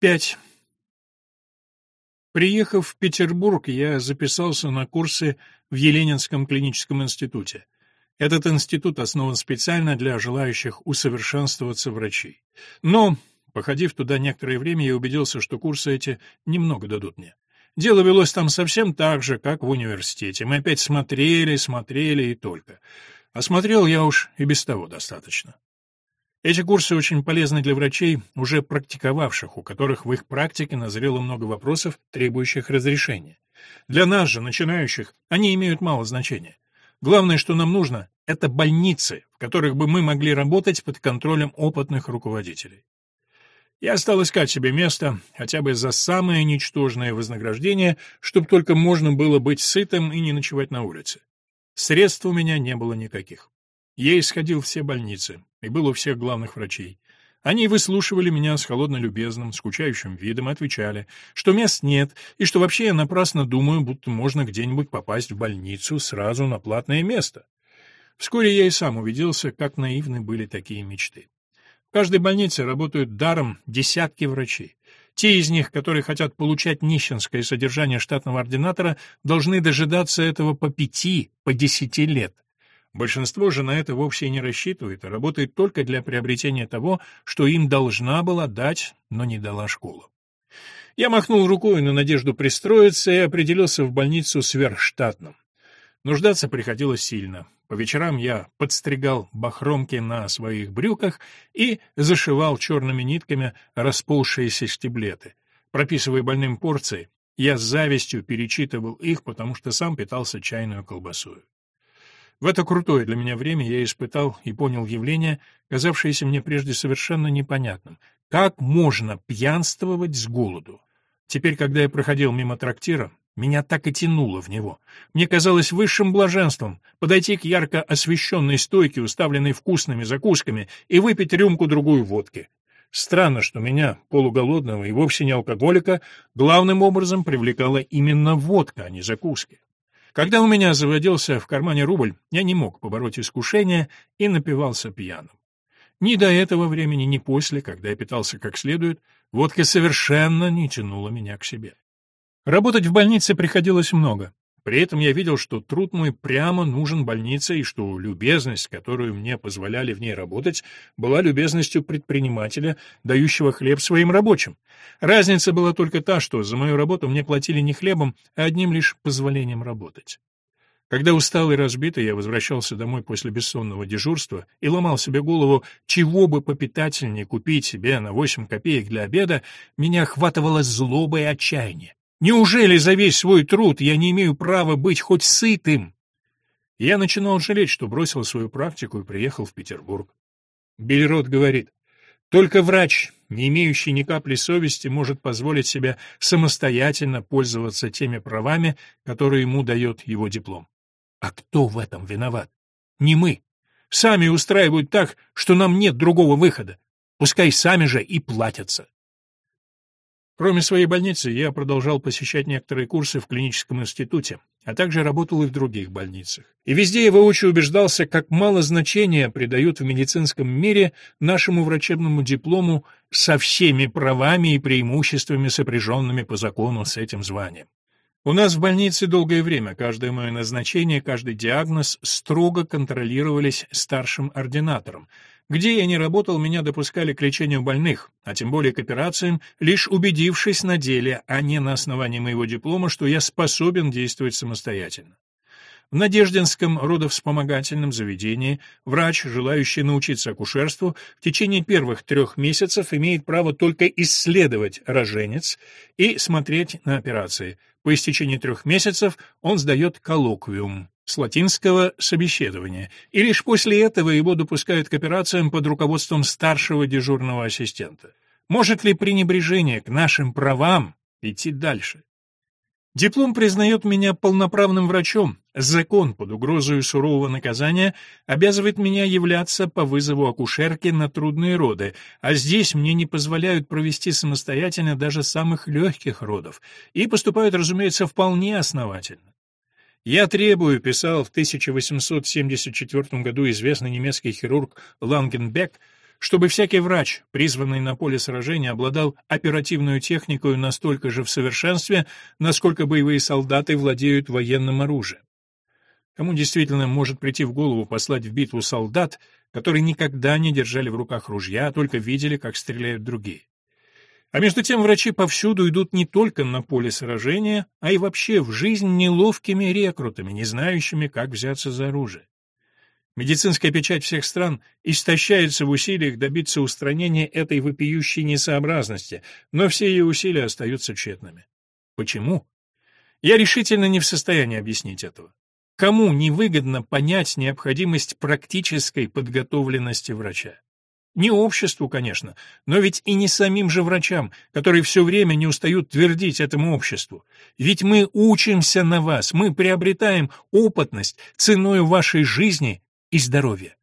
5. Приехав в Петербург, я записался на курсы в Еленинском клиническом институте. Этот институт основан специально для желающих усовершенствоваться врачей. Но, походив туда некоторое время, я убедился, что курсы эти немного дадут мне. Дело велось там совсем так же, как в университете. Мы опять смотрели, смотрели и только. Осмотрел я уж и без того достаточно. Эти курсы очень полезны для врачей, уже практиковавших, у которых в их практике назрело много вопросов, требующих разрешения. Для нас же, начинающих, они имеют мало значения. Главное, что нам нужно, это больницы, в которых бы мы могли работать под контролем опытных руководителей. Я стал искать себе место, хотя бы за самое ничтожное вознаграждение, чтобы только можно было быть сытым и не ночевать на улице. Средств у меня не было никаких. Я исходил все больницы и был у всех главных врачей. Они выслушивали меня с холодно-любезным, скучающим видом и отвечали, что мест нет, и что вообще я напрасно думаю, будто можно где-нибудь попасть в больницу сразу на платное место. Вскоре я и сам убедился, как наивны были такие мечты. В каждой больнице работают даром десятки врачей. Те из них, которые хотят получать нищенское содержание штатного ординатора, должны дожидаться этого по пяти, по десяти лет. Большинство же на это вовсе не рассчитывает, а работает только для приобретения того, что им должна была дать, но не дала школа. Я махнул рукой на надежду пристроиться и определился в больницу сверхштатным. Нуждаться приходилось сильно. По вечерам я подстригал бахромки на своих брюках и зашивал черными нитками расползшиеся штиблеты. Прописывая больным порции, я с завистью перечитывал их, потому что сам питался чайную колбасою. В это крутое для меня время я испытал и понял явление, казавшееся мне прежде совершенно непонятным. Как можно пьянствовать с голоду? Теперь, когда я проходил мимо трактира, меня так и тянуло в него. Мне казалось высшим блаженством подойти к ярко освещенной стойке, уставленной вкусными закусками, и выпить рюмку-другую водки. Странно, что меня, полуголодного и вовсе не алкоголика, главным образом привлекала именно водка, а не закуски. Когда у меня заводился в кармане рубль, я не мог побороть искушение и напивался пьяным. Ни до этого времени, ни после, когда я питался как следует, водка совершенно не тянула меня к себе. Работать в больнице приходилось много. При этом я видел, что труд мой прямо нужен больнице, и что любезность, которую мне позволяли в ней работать, была любезностью предпринимателя, дающего хлеб своим рабочим. Разница была только та, что за мою работу мне платили не хлебом, а одним лишь позволением работать. Когда устал и разбитый, я возвращался домой после бессонного дежурства и ломал себе голову, чего бы попитательнее купить себе на восемь копеек для обеда, меня охватывало злоба и отчаяние. Неужели за весь свой труд я не имею права быть хоть сытым? Я начинал жалеть, что бросил свою практику и приехал в Петербург. Бельрот говорит, только врач, не имеющий ни капли совести, может позволить себе самостоятельно пользоваться теми правами, которые ему дает его диплом. А кто в этом виноват? Не мы. Сами устраивают так, что нам нет другого выхода. Пускай сами же и платятся. Кроме своей больницы, я продолжал посещать некоторые курсы в клиническом институте, а также работал и в других больницах. И везде я воочию убеждался, как мало значения придают в медицинском мире нашему врачебному диплому со всеми правами и преимуществами, сопряженными по закону с этим званием. У нас в больнице долгое время каждое мое назначение, каждый диагноз строго контролировались старшим ординатором, где я не работал, меня допускали к лечению больных, а тем более к операциям, лишь убедившись на деле, а не на основании моего диплома, что я способен действовать самостоятельно. В Надеждинском родовспомогательном заведении врач, желающий научиться акушерству, в течение первых трех месяцев имеет право только исследовать роженец и смотреть на операции. По истечении трех месяцев он сдает коллоквиум с латинского «собеседование», и лишь после этого его допускают к операциям под руководством старшего дежурного ассистента. Может ли пренебрежение к нашим правам идти дальше? Диплом признает меня полноправным врачом. Закон под угрозой сурового наказания обязывает меня являться по вызову акушерки на трудные роды, а здесь мне не позволяют провести самостоятельно даже самых легких родов, и поступают, разумеется, вполне основательно. «Я требую», — писал в 1874 году известный немецкий хирург Лангенбек, чтобы всякий врач, призванный на поле сражения, обладал оперативной техникой настолько же в совершенстве, насколько боевые солдаты владеют военным оружием. Кому действительно может прийти в голову послать в битву солдат, которые никогда не держали в руках ружья, а только видели, как стреляют другие? А между тем врачи повсюду идут не только на поле сражения, а и вообще в жизнь неловкими рекрутами, не знающими, как взяться за оружие. Медицинская печать всех стран истощается в усилиях добиться устранения этой вопиющей несообразности, но все ее усилия остаются тщетными. Почему? Я решительно не в состоянии объяснить этого. Кому невыгодно понять необходимость практической подготовленности врача? Не обществу, конечно, но ведь и не самим же врачам, которые все время не устают твердить этому обществу. Ведь мы учимся на вас, мы приобретаем опытность ценой вашей жизни и здоровья.